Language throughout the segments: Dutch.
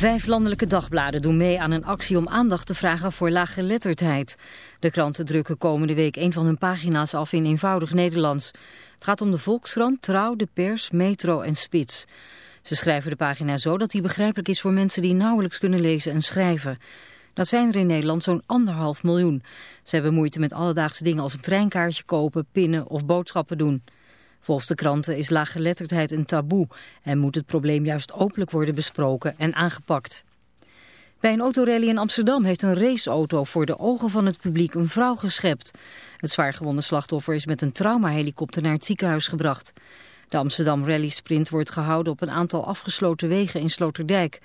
Vijf landelijke dagbladen doen mee aan een actie om aandacht te vragen voor laaggeletterdheid. De kranten drukken komende week een van hun pagina's af in eenvoudig Nederlands. Het gaat om de Volkskrant, Trouw, De Pers, Metro en Spits. Ze schrijven de pagina zo dat die begrijpelijk is voor mensen die nauwelijks kunnen lezen en schrijven. Dat zijn er in Nederland zo'n anderhalf miljoen. Ze hebben moeite met alledaagse dingen als een treinkaartje kopen, pinnen of boodschappen doen. Volgens de kranten is laaggeletterdheid een taboe en moet het probleem juist openlijk worden besproken en aangepakt. Bij een autorally in Amsterdam heeft een raceauto voor de ogen van het publiek een vrouw geschept. Het zwaargewonde slachtoffer is met een traumahelikopter naar het ziekenhuis gebracht. De Amsterdam Rally Sprint wordt gehouden op een aantal afgesloten wegen in Sloterdijk.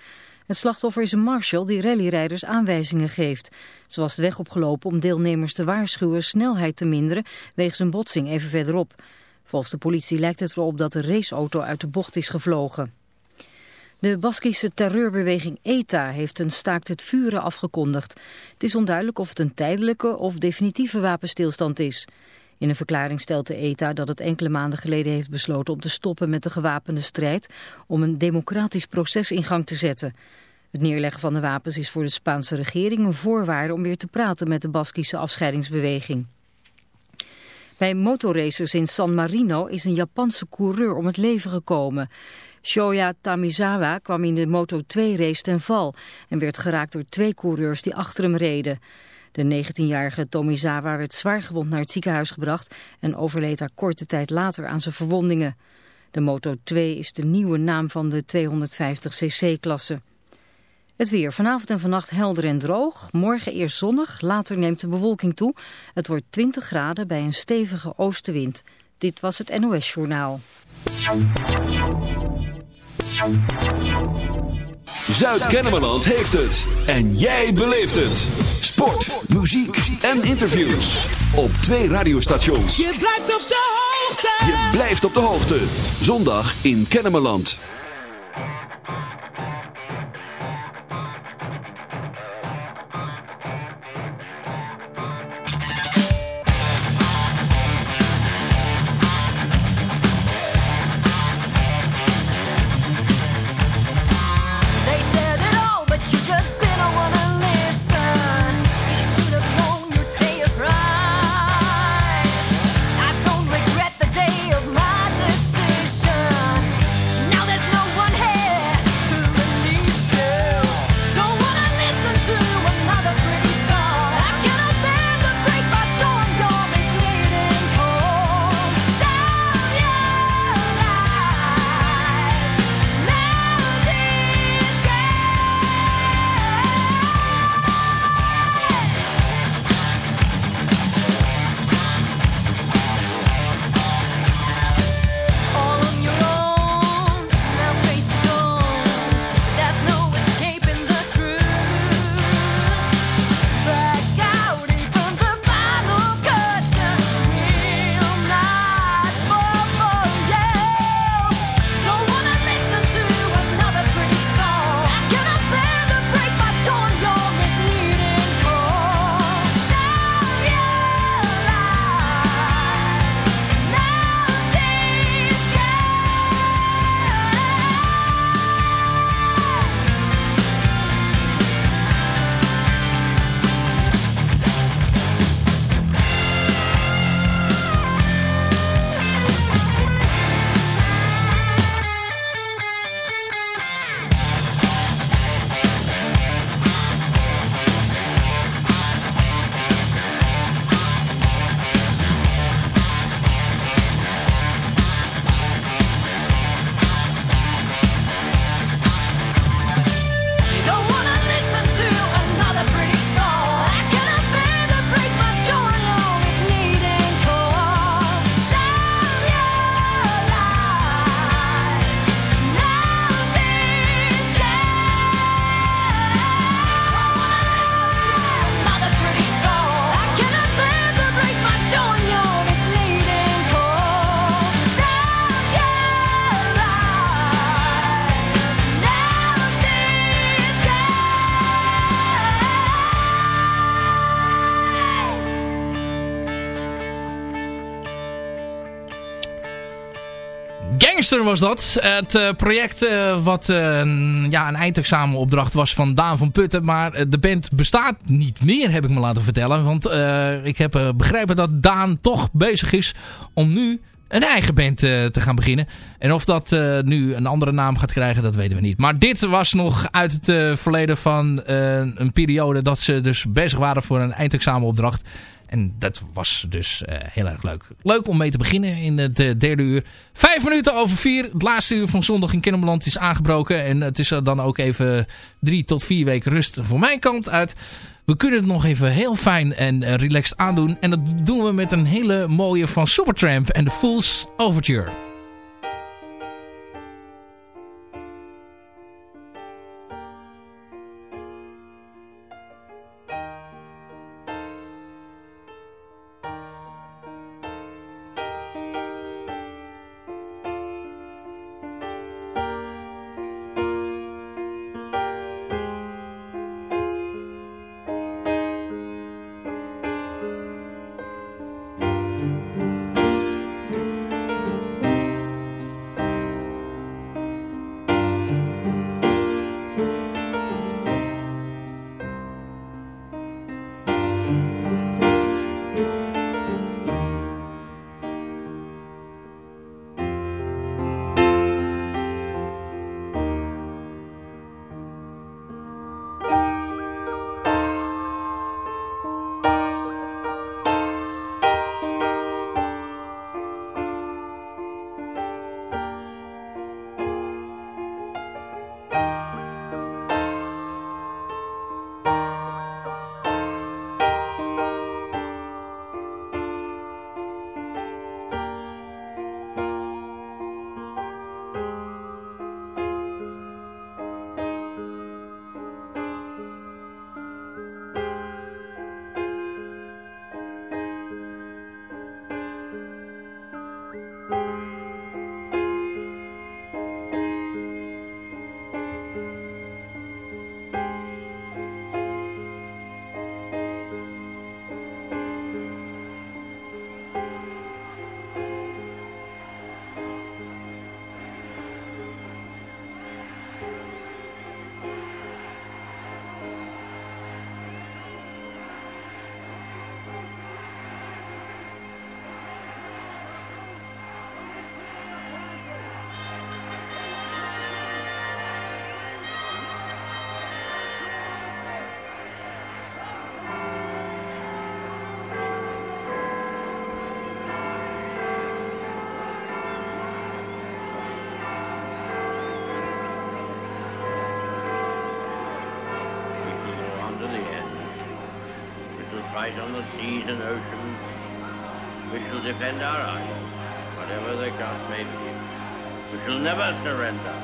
Het slachtoffer is een marshal die rallyrijders aanwijzingen geeft. Ze was de weg opgelopen om deelnemers te waarschuwen snelheid te minderen wegens een botsing even verderop. Volgens de politie lijkt het erop dat de raceauto uit de bocht is gevlogen. De Baskische terreurbeweging ETA heeft een staakt het vuren afgekondigd. Het is onduidelijk of het een tijdelijke of definitieve wapenstilstand is. In een verklaring stelt de ETA dat het enkele maanden geleden heeft besloten om te stoppen met de gewapende strijd om een democratisch proces in gang te zetten. Het neerleggen van de wapens is voor de Spaanse regering een voorwaarde om weer te praten met de Baskische afscheidingsbeweging. Bij motorracers in San Marino is een Japanse coureur om het leven gekomen. Shoya Tamizawa kwam in de Moto2-race ten val en werd geraakt door twee coureurs die achter hem reden. De 19-jarige Tomizawa werd zwaargewond naar het ziekenhuis gebracht en overleed haar korte tijd later aan zijn verwondingen. De Moto2 is de nieuwe naam van de 250cc-klasse. Het weer vanavond en vannacht helder en droog. Morgen eerst zonnig, later neemt de bewolking toe. Het wordt 20 graden bij een stevige oostenwind. Dit was het NOS Journaal. Zuid-Kennemerland heeft het. En jij beleeft het. Sport, muziek en interviews. Op twee radiostations. Je blijft op de hoogte. Je blijft op de hoogte. Zondag in Kennemerland. Was dat. Het uh, project uh, wat uh, ja, een eindexamenopdracht was van Daan van Putten. Maar de band bestaat niet meer, heb ik me laten vertellen. Want ik heb begrepen dat Daan toch bezig is om nu een eigen band te gaan beginnen. En of dat nu een andere naam gaat krijgen, dat weten we niet. Maar dit was nog uit het verleden van een periode dat ze dus bezig waren voor een eindexamenopdracht. En dat was dus uh, heel erg leuk. Leuk om mee te beginnen in het uh, derde uur. Vijf minuten over vier. Het laatste uur van zondag in Kennemerland is aangebroken. En het is er dan ook even drie tot vier weken rust voor mijn kant uit. We kunnen het nog even heel fijn en uh, relaxed aandoen. En dat doen we met een hele mooie van Supertramp en The Fool's Overture. fight on the seas and oceans. We shall defend our island, whatever the cost may be. We shall never surrender.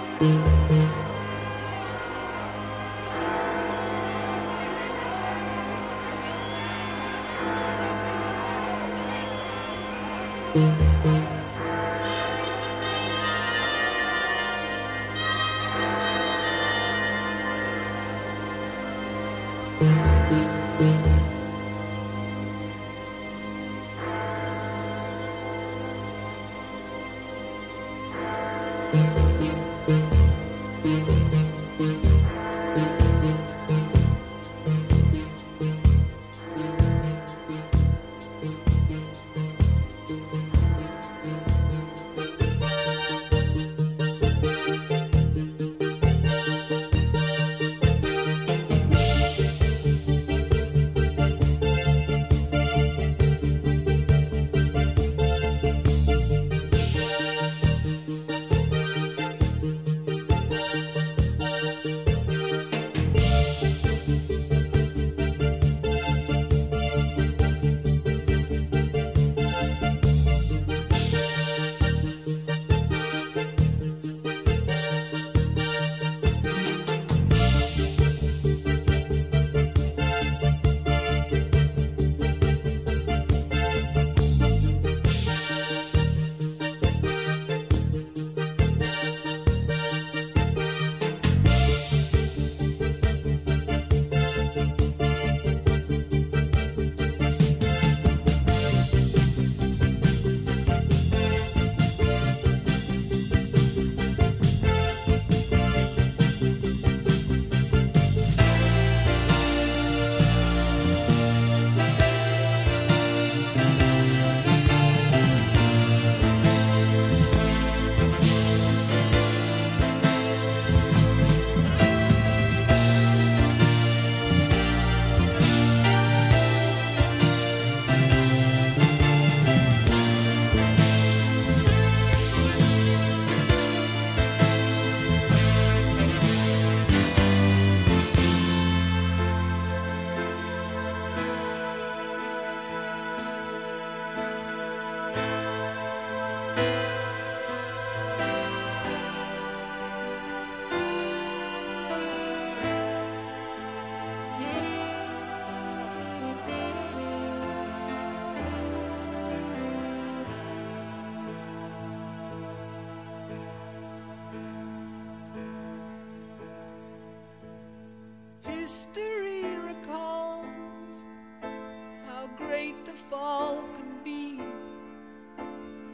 all could be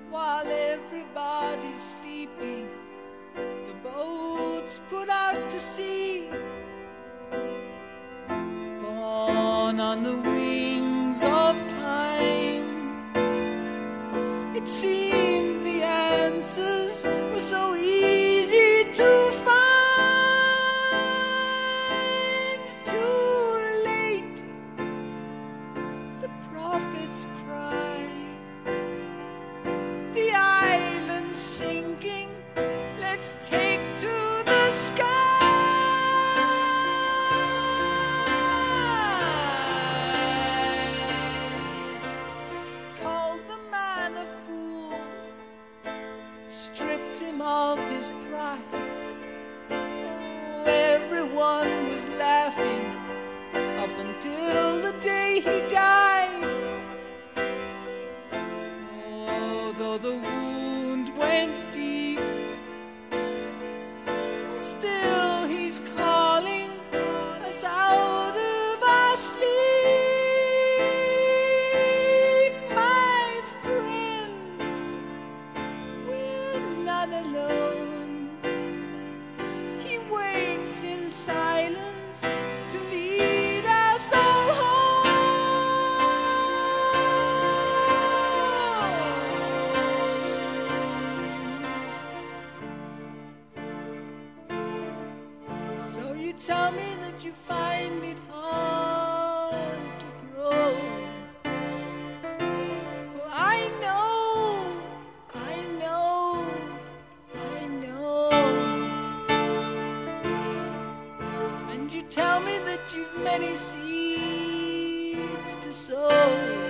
while everybody's sleeping. The boat's put out to sea, borne on the wings of time. It seems. many seeds to sow.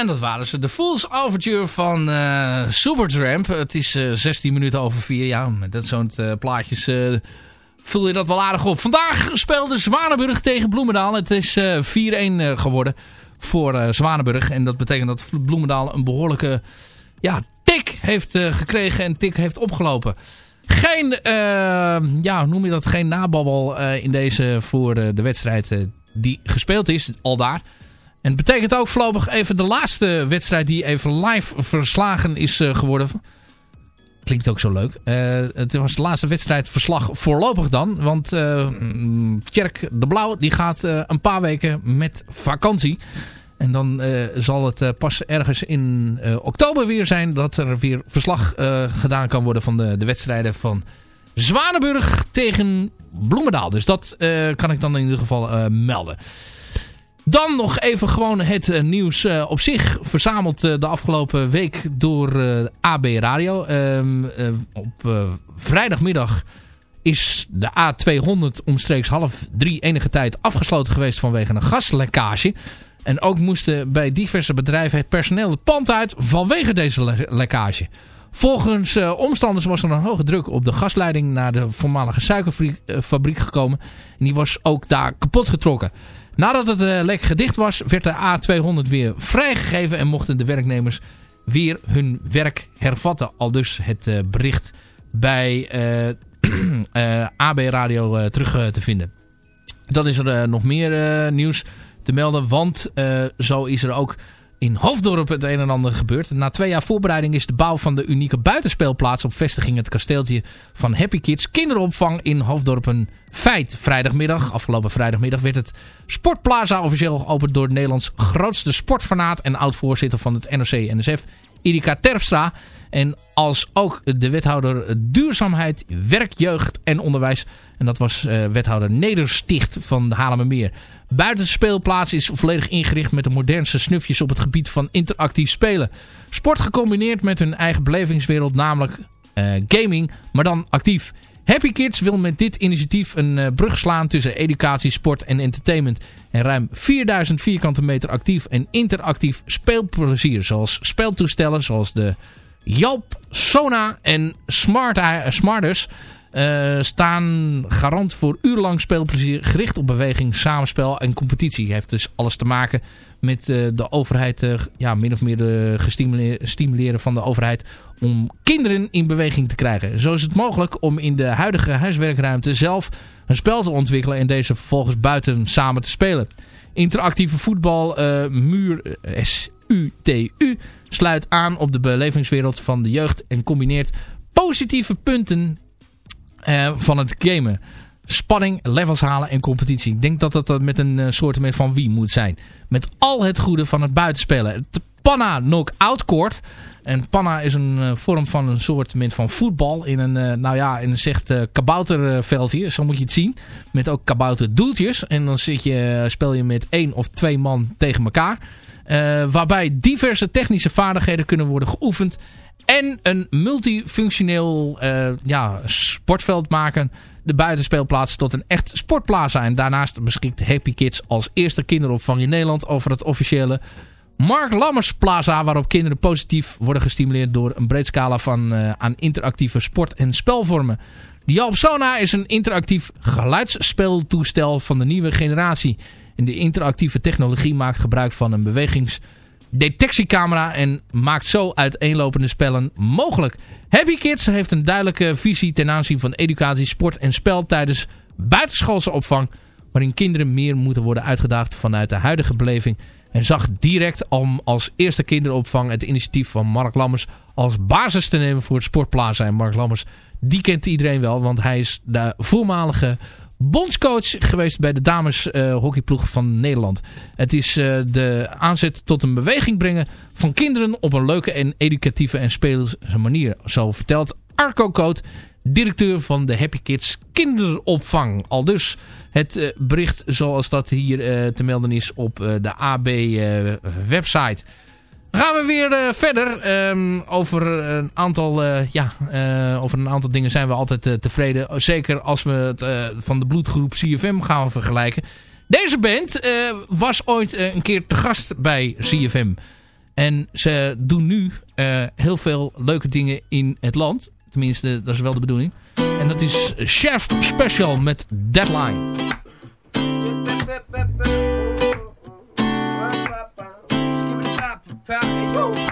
En dat waren ze. De Fool's Overture van eh Supertramp. Het is eh, 16 minuten over 4. Ja, met dat soort eh, plaatjes eh, vul je dat wel aardig op. Vandaag speelde Zwanenburg tegen Bloemendaal. Het is eh 4-1 eh, geworden voor eh, Zwanenburg. En dat betekent dat Bloemendaal een behoorlijke ja, tik heeft eh, gekregen en tik heeft opgelopen. Geen, eh, ja, noem je dat, geen nababbel eh, in deze voor eh, de wedstrijd eh, die gespeeld is, al daar. En het betekent ook voorlopig even de laatste wedstrijd die even live verslagen is eh, geworden. Klinkt ook zo leuk. Eh, het was de laatste wedstrijdverslag voorlopig dan. Want Tjerk de Blauw die gaat een paar weken met vakantie. En dan zal het pas ergens in oktober weer zijn dat er weer verslag gedaan kan worden van de, de wedstrijden van Zwanenburg tegen Bloemendaal. Dus dat kan ik dan in ieder geval melden. Dan nog even gewoon het eh, nieuws eh, op zich. Verzameld eh, de afgelopen week door AB Radio. Ehm, eh, op vrijdagmiddag is de A200 omstreeks half drie enige tijd afgesloten geweest vanwege een gaslekkage. En ook moesten bij diverse bedrijven het personeel het pand uit vanwege deze le- lekkage. Volgens omstanders was er een hoge druk op de gasleiding naar de voormalige suikerfabriek gekomen. En die was ook daar kapot getrokken. Nadat het eh, lek gedicht was, werd de A200 weer vrijgegeven en mochten de werknemers weer hun werk hervatten. Al dus het eh, bericht bij eh, AB Radio terug te vinden. Dan is er nog meer nieuws te melden, want zo is er ook in Hoofddorp het een en ander gebeurd. Na twee jaar voorbereiding is de bouw van de unieke buitenspeelplaats op vestiging het kasteeltje van Happy Kids kinderopvang in Hoofddorp een feit. Vrijdagmiddag, afgelopen vrijdagmiddag, werd het Sportplaza officieel geopend door Nederlands grootste sportfanaat en oud-voorzitter van het NOC-NSF, Erika Terpstra. En als ook de wethouder duurzaamheid, werk, jeugd en onderwijs. En dat was eh, wethouder Nedersticht van de Haarlemmermeer. Buitenspeelplaats is volledig ingericht met de modernste snufjes op het gebied van interactief spelen. Sport gecombineerd met hun eigen belevingswereld, namelijk eh, gaming, maar dan actief. Happy Kids wil met dit initiatief een eh, brug slaan tussen educatie, sport en entertainment. En ruim 4000 vierkante meter actief en interactief speelplezier. Zoals speeltoestellen zoals de Jalp, Sona en Smart, Smarters eh, staan garant voor urenlang speelplezier gericht op beweging, samenspel en competitie. Heeft dus alles te maken met eh, de overheid, eh, ja, min of meer de stimuleren van de overheid om kinderen in beweging te krijgen. Zo is het mogelijk om in de huidige huiswerkruimte zelf een spel te ontwikkelen en deze vervolgens buiten samen te spelen. Interactieve voetbal eh, muur eh, SUTU sluit aan op de belevingswereld van de jeugd en combineert positieve punten eh, van het gamen. Spanning, levels halen en competitie. Ik denk dat dat dat met een eh, soort van wie moet zijn. Met al het goede van het buitenspelen. Het Panna Knockout Court. En Panna is een eh, vorm van een soort van voetbal. In een, eh, nou ja, in een zegt eh, kabouterveldje. Zo moet je het zien. Met ook kabouterdoeltjes. En dan zit je, eh, speel je met één of twee man tegen elkaar. Eh, waarbij diverse technische vaardigheden kunnen worden geoefend. En een multifunctioneel eh, ja, sportveld maken. De buitenspeelplaats tot een echt sportplaza. En daarnaast beschikt Happy Kids als eerste kinderopvang in Nederland over het officiële Mark Lammers Plaza. Waarop kinderen positief worden gestimuleerd door een breed scala van, eh, aan interactieve sport- en spelvormen. De Jalp Sona is een interactief geluidsspeeltoestel van de nieuwe generatie. En de interactieve technologie maakt gebruik van een bewegingsdetectiecamera en maakt zo uiteenlopende spellen mogelijk. Happy Kids heeft een duidelijke visie ten aanzien van educatie, sport en spel tijdens buitenschoolse opvang, waarin kinderen meer moeten worden uitgedaagd vanuit de huidige beleving en zag direct om als eerste kinderopvang het initiatief van Mark Lammers als basis te nemen voor het Sportplaza. En Mark Lammers, die kent iedereen wel, want hij is de voormalige bondscoach geweest bij de dames eh, hockeyploeg van Nederland. Het is eh, de aanzet tot een beweging brengen van kinderen op een leuke en educatieve en speelse manier. Zo vertelt Arco Coat, directeur van de Happy Kids kinderopvang. Al dus het eh, bericht zoals dat hier te melden is op de AB website. Gaan we weer eh, verder. Ehm, over, een aantal, eh, ja, eh, over een aantal dingen zijn we altijd tevreden. Zeker als we het van de bloedgroep CFM gaan vergelijken. Deze band was ooit een keer te gast bij CFM. En ze doen nu heel veel leuke dingen in het land. Tenminste, dat is wel de bedoeling. En dat is Chef Special met Deadline.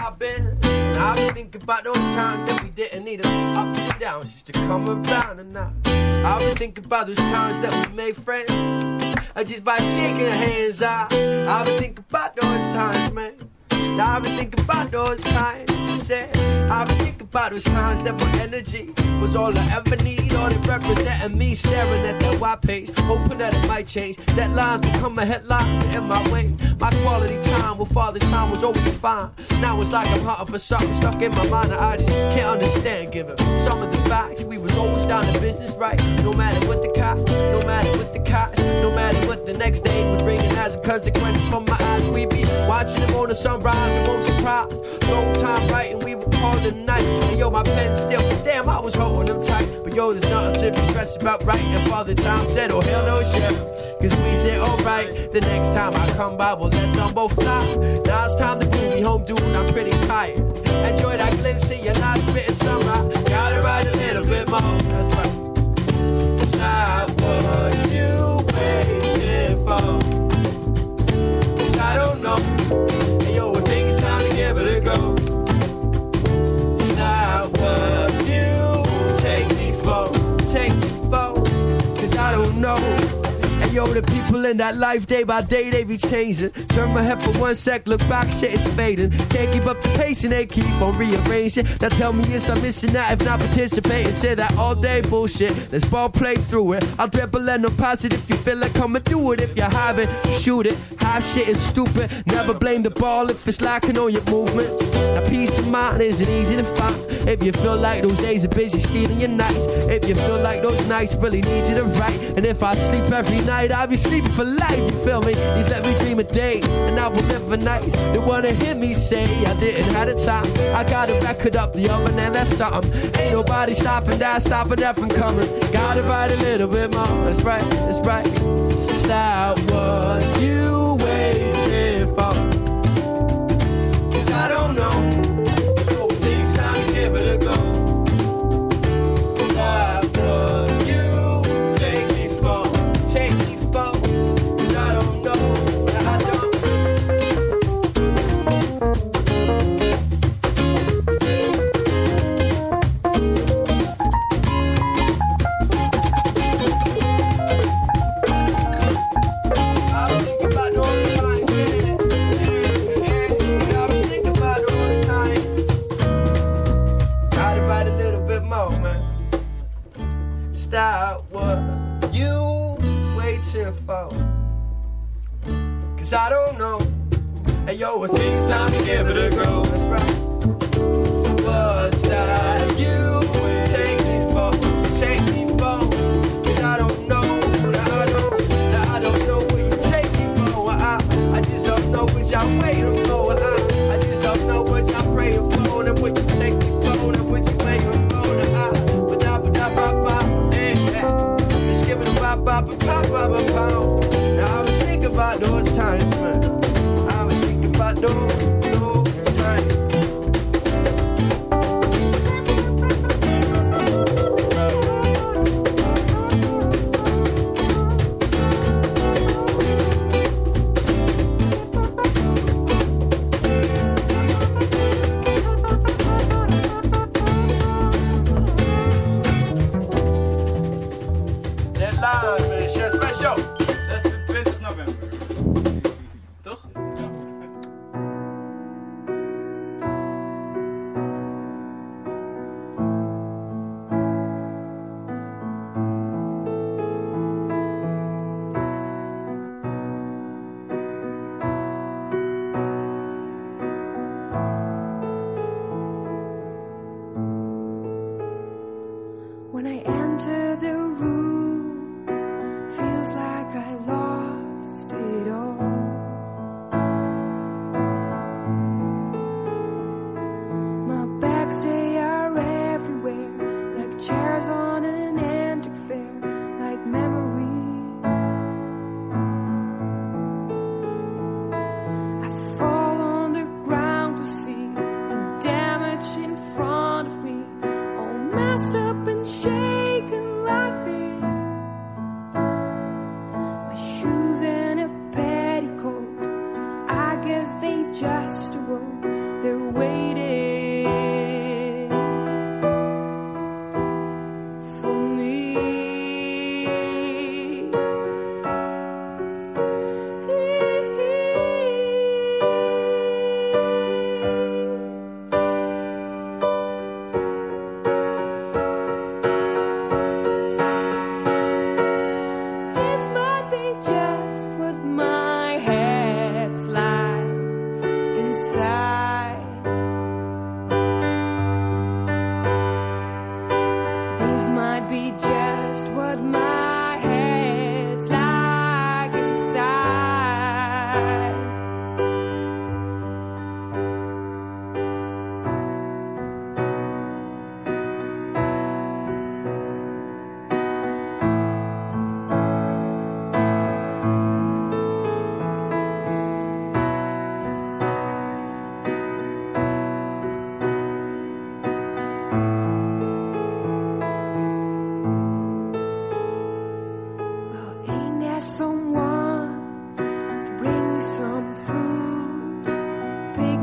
I've been, I've thinking about those times that we didn't need them ups and downs just to come around and now. I've been thinking about those times that we made friends, uh, just by shaking hands. I, I've been thinking about those times, man. Now I've been thinking about those times. Said, I've been thinking about those times that my energy was all I ever need. All it representing me staring at that white page, hoping that it might change. That lines become a headlines in my way. My quality time with father's time was always fine. Now it's like I'm hunting for something stuck in my mind that I just can't understand. Given some of the facts, we was always down to business, right? No matter what as from my eyes. We be watching them on the sunrise and won't surprise. Long time writing, we would call the night. And yo, my pen still, damn, I was holding them tight. But yo, there's nothing to be stressed about writing. Father Time said, oh hell no, chef. Cause we did alright. The next time I come by, we'll let them both fly. Now it's time to me home, dude. I'm pretty tired. Enjoy that glimpse of your nice written summer. Gotta write a little bit more. That's right. It's not what The people in that life day by day, they be changing. Turn my head for one sec, look back, shit is fading. Can't keep up the pace and they keep on rearranging. Now tell me, yes, I'm missing out if not participating to that all day bullshit. Let's ball play through it. I'll dribble and no it if you feel like come and do it. If you have it, shoot it. Half shit is stupid. Never blame the ball if it's lacking on your movements. Now peace of mind isn't easy to find. If you feel like those days are busy stealing your nights. If you feel like those nights really need you to write. And if I sleep every night, I'll be sleeping for life. You feel me? Please let me dream a day, and I will live for nights. They wanna hear me say I didn't have the time. I got a record up the oven, and that's something. Ain't nobody stopping that, stopping that from coming. Gotta write a little bit more. That's right, that's right. Stop what you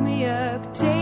me up, take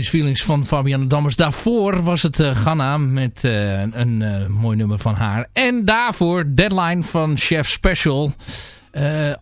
These Feelings van Fabiana Dammers. Daarvoor was het eh, Ghana met eh, een, eh, mooi nummer van haar. En daarvoor Deadline van Chef Special.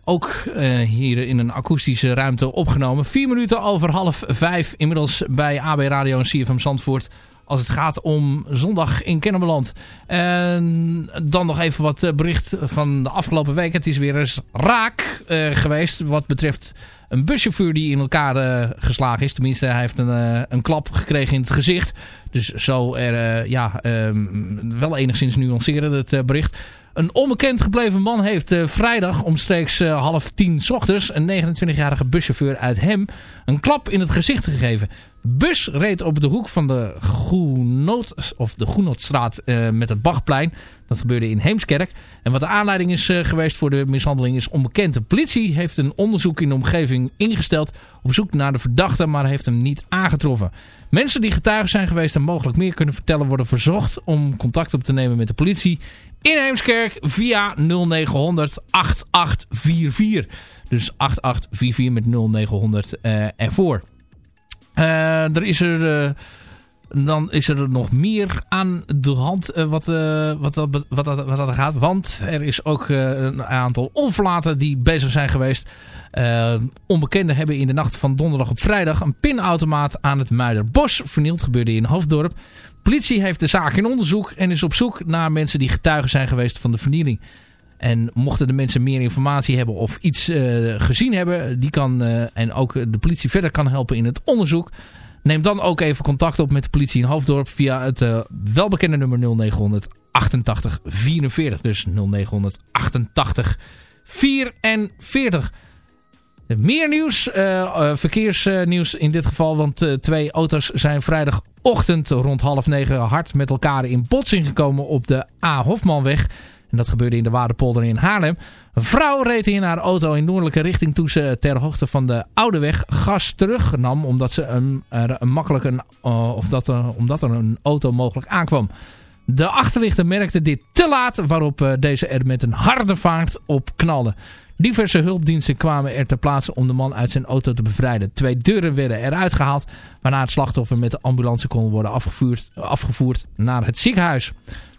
Ook hier in een akoestische ruimte opgenomen. Vier minuten over half vijf. Inmiddels bij AB Radio en CFM Zandvoort. Als het gaat om zondag in Kennemerland. En dan nog even wat bericht van de afgelopen week. Het is weer eens raak geweest wat betreft een buschauffeur die in elkaar eh, geslagen is. Tenminste, hij heeft een, eh, een klap gekregen in het gezicht. Dus zo er, eh, ja, ehm, wel enigszins nuanceren het bericht. Een onbekend gebleven man heeft vrijdag omstreeks half tien ochtends een 29-jarige buschauffeur uit Hem een klap in het gezicht gegeven. Bus reed op de hoek van de Groenot, of de eh, met het Bachplein. Dat gebeurde in Heemskerk. En wat de aanleiding is eh, geweest voor de mishandeling is onbekend. De politie heeft een onderzoek in de omgeving ingesteld op zoek naar de verdachte, maar heeft hem niet aangetroffen. Mensen die getuigen zijn geweest en mogelijk meer kunnen vertellen worden verzocht om contact op te nemen met de politie in Heemskerk via 0900 8844. Dus 8844 met 0900 eh, ervoor. Eh, er is er... eh, dan is er nog meer aan de hand eh, wat, wat, dat, wat, gaat. Want er is ook een aantal onverlaten die bezig zijn geweest. Eh, onbekenden hebben in de nacht van donderdag op vrijdag een pinautomaat aan het Muiderbos vernield. Gebeurde in Hoofddorp. Politie heeft de zaak in onderzoek en is op zoek naar mensen die getuigen zijn geweest van de vernieling. En mochten de mensen meer informatie hebben of iets eh, gezien hebben, die kan, eh, en ook de politie verder kan helpen in het onderzoek. Neem dan ook even contact op met de politie in Hoofddorp via het eh, welbekende nummer 0900 88 44. Dus 0900 88 44. Meer nieuws, verkeersnieuws in dit geval, want twee auto's zijn vrijdagochtend rond half negen hard met elkaar in botsing gekomen op de A. Hofmanweg. En dat gebeurde in de Waardepolder in Haarlem. Een vrouw reed in haar auto in noordelijke richting toen ze ter hoogte van de Oude Weg gas terugnam. Omdat, ze een, er een makkelijk een, eh, of dat omdat er een auto mogelijk aankwam. De achterlichter merkte dit te laat waarop eh, deze er met een harde vaart op knalde. Diverse hulpdiensten kwamen er ter plaatse om de man uit zijn auto te bevrijden. Twee deuren werden eruit gehaald, waarna het slachtoffer met de ambulance kon worden afgevoerd naar het ziekenhuis.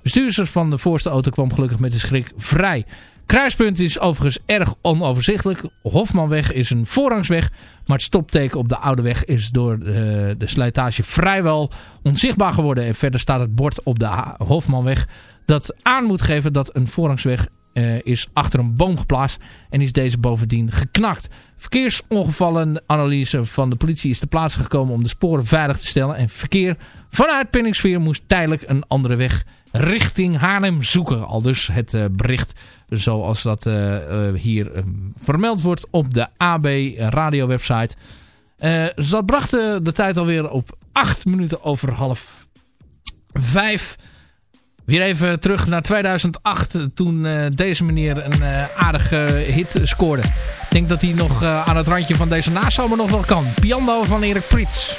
Bestuurder van de voorste auto kwam gelukkig met de schrik vrij. Kruispunt is overigens erg onoverzichtelijk. Hofmanweg is een voorrangsweg, maar het stopteken op de oude weg is door de, de slijtage vrijwel onzichtbaar geworden. En verder staat het bord op de Hofmanweg dat aan moet geven dat een voorrangsweg eh, is achter een boom geplaatst en is deze bovendien geknakt. Verkeersongevallenanalyse van de politie is ter plaatse gekomen om de sporen veilig te stellen. En verkeer vanuit Penningsveer moest tijdelijk een andere weg richting Haarlem zoeken. Al dus het eh, bericht zoals dat eh, eh, hier vermeld wordt op de AB radio website. Dat bracht de, tijd alweer op 8 minuten over half 5. Weer even terug naar 2008 toen deze meneer een aardige hit scoorde. Ik denk dat hij nog aan het randje van deze nazomer nog wel kan. Piano van Erik Prits.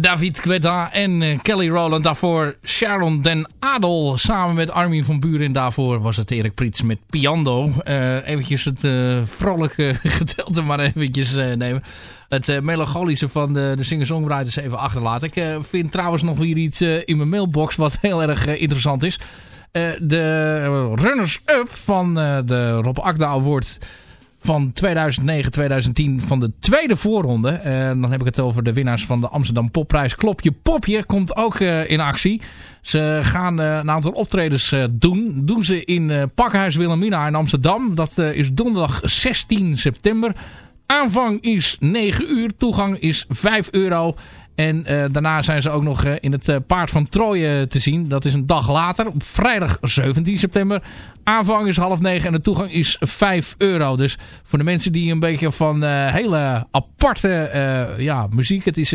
David Guetta en eh, Kelly Rowland. Daarvoor Sharon den Adel samen met Armin van Buren. En daarvoor was het Erik Prits met Piando. Eh eventjes het eh, vrolijke gedeelte maar eventjes nemen. Het melancholische van de, de singer-songwriters even achterlaten. Ik vind trouwens nog weer iets in mijn mailbox wat heel erg interessant is. De runners-up van de Rob Akda Award van 2009-2010 van de tweede voorronde. En dan heb ik het over de winnaars van de Amsterdam Popprijs. Klopje Popje komt ook eh, in actie. Ze gaan eh, een aantal optredens doen. Doen ze in Pakhuis Wilhelmina in Amsterdam. Dat is donderdag 16 september. Aanvang is 9 uur. Toegang is 5 euro. En eh, daarna zijn ze ook nog eh, in het eh, Paard van Troje te zien. Dat is een dag later, op vrijdag 17 september. Aanvang is half negen en de toegang is 5 euro. Dus voor de mensen die een beetje van hele aparte ja, muziek... Het is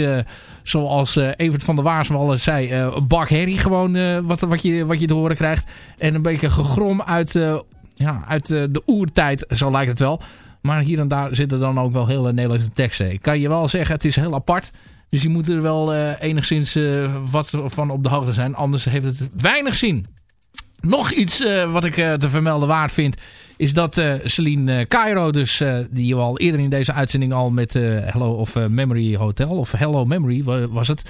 zoals Evert van der Waars wel eens zei... bak herrie gewoon wat, wat, je, wat je te horen krijgt. En een beetje gegrom uit, ja, uit de oertijd, zo lijkt het wel. Maar hier en daar zitten dan ook wel hele Nederlandse teksten. Ik kan je wel zeggen, het is heel apart... Dus je moet er wel eh, enigszins eh, wat van op de hoogte zijn. Anders heeft het weinig zin. Nog iets eh, wat ik te vermelden waard vind. Is dat Celine Cairo, dus, die je al eerder in deze uitzending al met Hello of Memory Hotel, of Hello Memory wa- was het,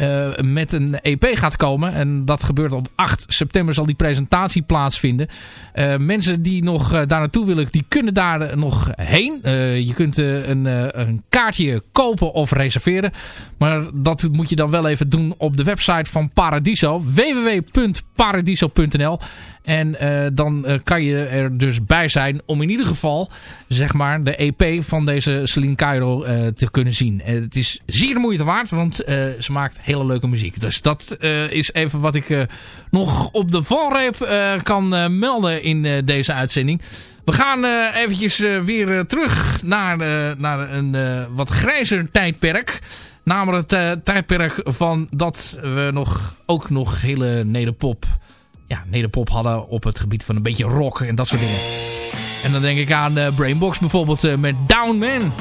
eh, met een EP gaat komen. En dat gebeurt op 8 september zal die presentatie plaatsvinden. Eh, mensen die nog eh, daar naartoe willen, die kunnen daar nog heen. Je kunt een, een kaartje kopen of reserveren. Maar dat moet je dan wel even doen op de website van Paradiso. www.paradiso.nl En dan kan je er dus bij zijn om in ieder geval zeg maar, de EP van deze Celine Cairo te kunnen zien. het is zeer de moeite waard, want ze maakt hele leuke muziek. Dus dat is even wat ik nog op de valreep kan melden in deze uitzending. We gaan eventjes weer terug naar, naar een wat grijzer tijdperk. Namelijk het tijdperk van dat we nog, ook nog hele nederpop ja, nederpop hadden op het gebied van een beetje rock en dat soort dingen. En dan denk ik aan uh, Brainbox bijvoorbeeld uh, met Down Man.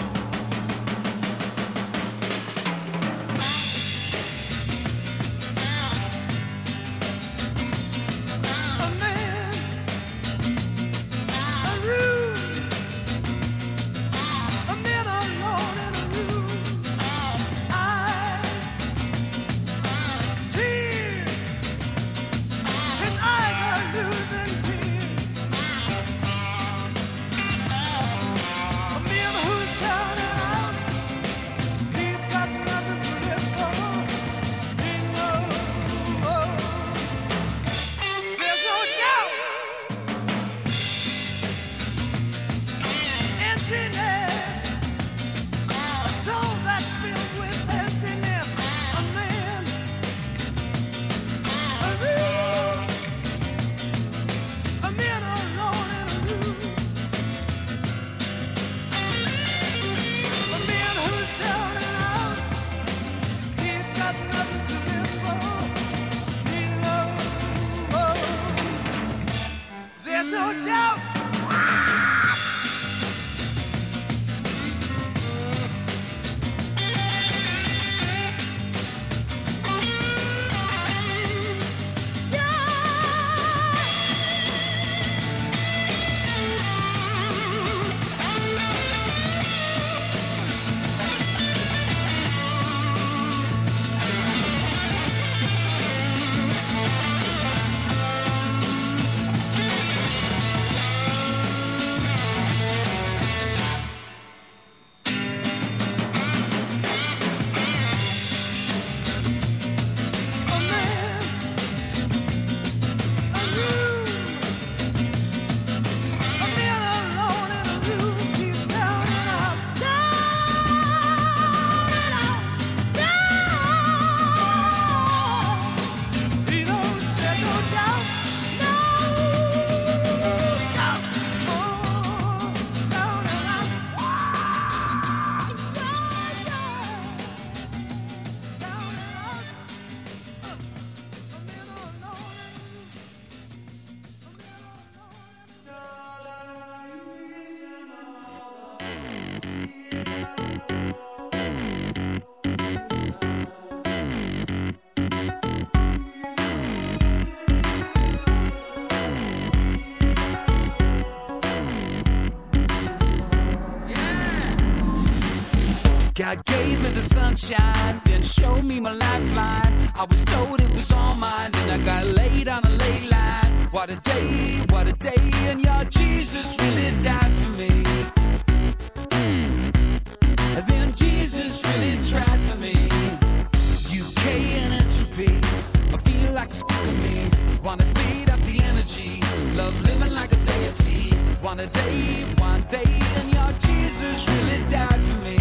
One a day, one day, and your Jesus really died for me.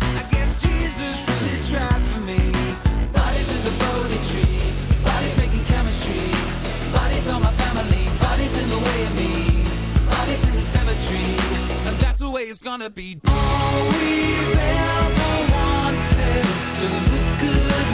I guess Jesus really tried for me. Bodies in the Bodhi tree, bodies making chemistry. Bodies on my family, bodies in the way of me. Bodies in the cemetery, and that's the way it's gonna be. All we've ever wanted is to look good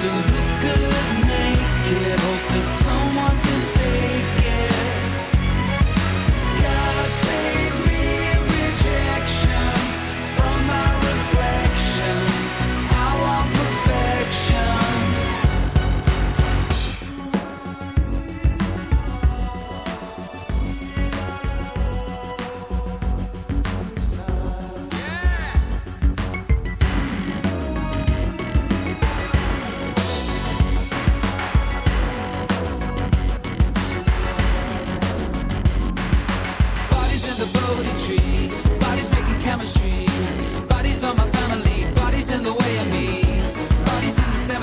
to look good naked. Hope that someone can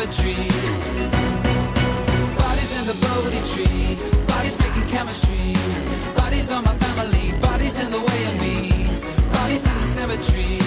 Bodies in the Bodhi tree, bodies making chemistry. Bodies on my family, bodies in the way of me. Bodies in the cemetery,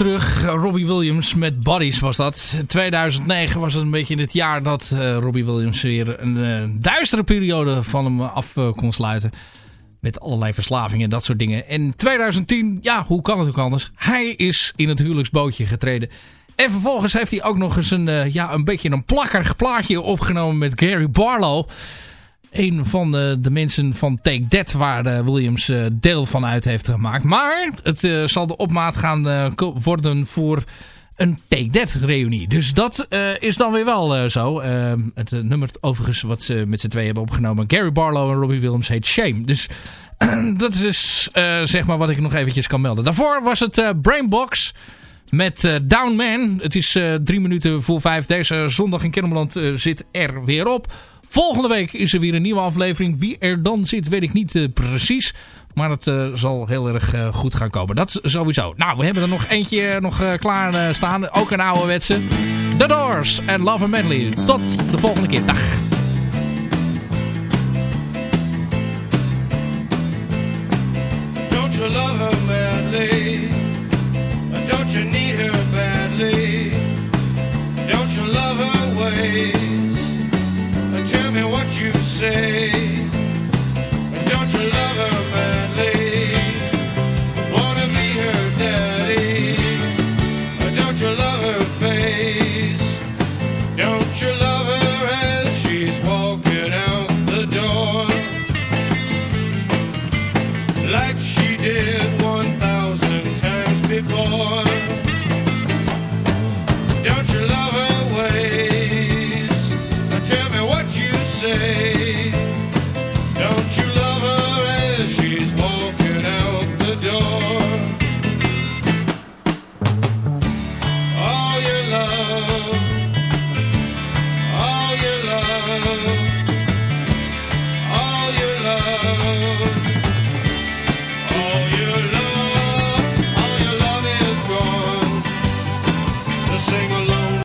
terug. Robbie Williams met Bodies was dat. 2009 was het een beetje het jaar dat eh, Robbie Williams weer een eh, duistere periode van hem af eh, kon sluiten. Met allerlei verslavingen en dat soort dingen. En 2010, ja, hoe kan het ook anders? Hij is in het huwelijksbootje getreden. En vervolgens heeft hij ook nog eens een, ja, een beetje een plakkerig plaatje opgenomen met Gary Barlow. Een van de, de mensen van Take That waar eh, Williams eh, deel van uit heeft gemaakt. Maar het eh, zal de opmaat gaan worden voor een Take That reunie. Dus dat is dan weer wel zo. Het nummer overigens wat ze met z'n twee hebben opgenomen. Gary Barlow en Robbie Williams heet Shame. Dus dat is zeg maar wat ik nog eventjes kan melden. Daarvoor was het Brainbox met eh, Down Man. Het is drie minuten voor vijf. Deze zondag in Kennemerland zit er weer op. Volgende week is er weer een nieuwe aflevering. Wie er dan zit weet ik niet eh, precies. Maar het eh, zal heel erg eh, goed gaan komen. Dat sowieso. Nou, we hebben er nog eentje nog klaar staan. Ook een ouderwetse. The Doors en Love and Medley. Tot de volgende keer. Dag. say.